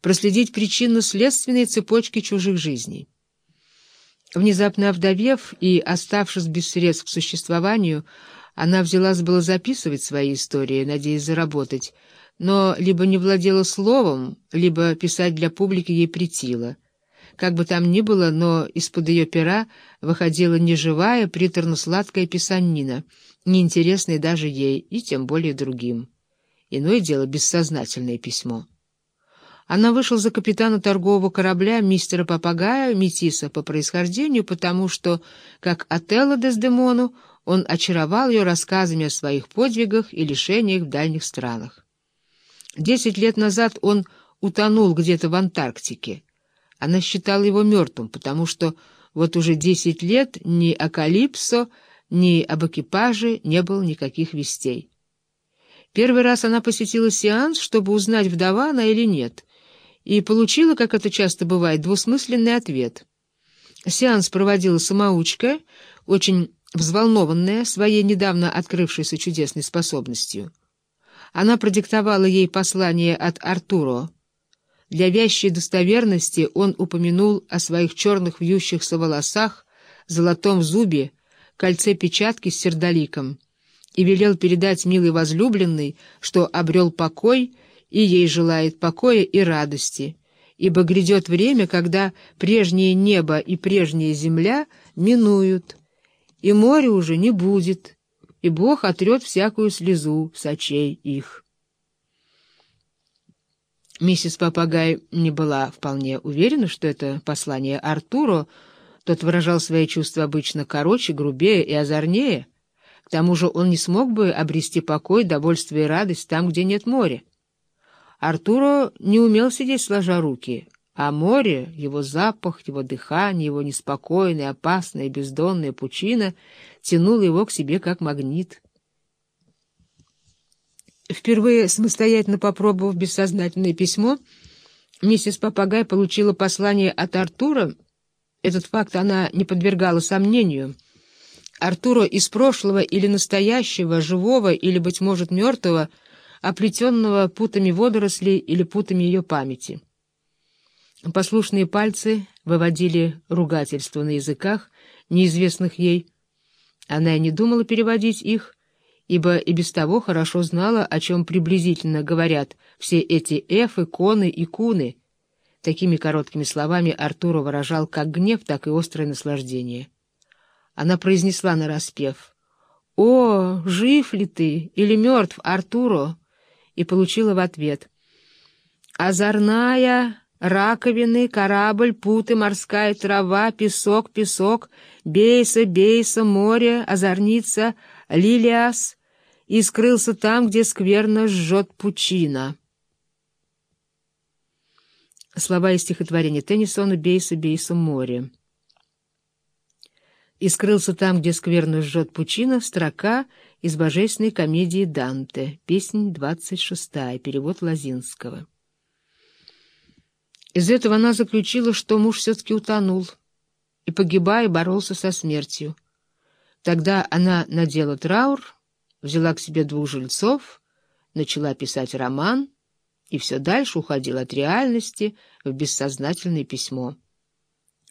проследить причинно-следственные цепочки чужих жизней. Внезапно овдовев и оставшись без средств к существованию, она взялась было записывать свои истории, надеясь заработать, но либо не владела словом, либо писать для публики ей претило. Как бы там ни было, но из-под ее пера выходила неживая, приторно-сладкая писанина, неинтересная даже ей и тем более другим. Иное дело — бессознательное письмо. Она вышла за капитана торгового корабля мистера Попагая, метиса по происхождению, потому что, как Отелло Дездемону, он очаровал ее рассказами о своих подвигах и лишениях в дальних странах. Десять лет назад он утонул где-то в Антарктике. Она считала его мертвым, потому что вот уже десять лет ни о Калипсо, ни об экипаже не было никаких вестей. Первый раз она посетила сеанс, чтобы узнать, вдова она или нет — и получила, как это часто бывает, двусмысленный ответ. Сеанс проводила самоучка, очень взволнованная своей недавно открывшейся чудесной способностью. Она продиктовала ей послание от Артуро. Для вящей достоверности он упомянул о своих черных вьющихся волосах, золотом зубе, кольце печатки с сердоликом и велел передать милой возлюбленной, что обрел покой — и ей желает покоя и радости, ибо грядет время, когда прежнее небо и прежняя земля минуют, и моря уже не будет, и Бог отрет всякую слезу с очей их. Миссис Папагай не была вполне уверена, что это послание Артуру, тот выражал свои чувства обычно короче, грубее и озорнее. К тому же он не смог бы обрести покой, довольство и радость там, где нет моря. Артуро не умел сидеть сложа руки, а море, его запах, его дыхание, его неспокойная, опасная, бездонная пучина тянуло его к себе как магнит. Впервые самостоятельно попробовав бессознательное письмо, миссис Попагай получила послание от Артура. Этот факт она не подвергала сомнению. Артура из прошлого или настоящего, живого или, быть может, мертвого — оплетенного путами водорослей или путами ее памяти. Послушные пальцы выводили ругательства на языках, неизвестных ей. Она и не думала переводить их, ибо и без того хорошо знала, о чем приблизительно говорят все эти эфы, коны и куны. Такими короткими словами Артура выражал как гнев, так и острое наслаждение. Она произнесла нараспев. «О, жив ли ты или мертв, Артуро?» И получила в ответ «Озорная, раковины, корабль, путы, морская трава, песок, песок, бейся, бейся, море, озорница, лилиас» и скрылся там, где скверно жжет пучина. Слова из стихотворения Теннисона «Бейся, бейся, море» и скрылся там, где скверно жжет пучина, строка из божественной комедии Данте, песнь 26, перевод Лазинского. Из этого она заключила, что муж все-таки утонул и, погибая, боролся со смертью. Тогда она надела траур, взяла к себе двух жильцов, начала писать роман и все дальше уходила от реальности в бессознательное письмо.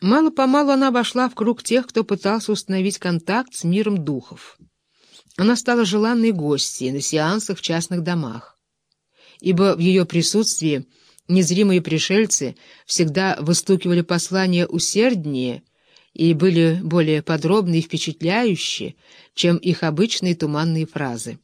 Мало-помалу она вошла в круг тех, кто пытался установить контакт с миром духов. Она стала желанной гостьей на сеансах в частных домах, ибо в ее присутствии незримые пришельцы всегда выстукивали послания усерднее и были более подробны и впечатляющие, чем их обычные туманные фразы.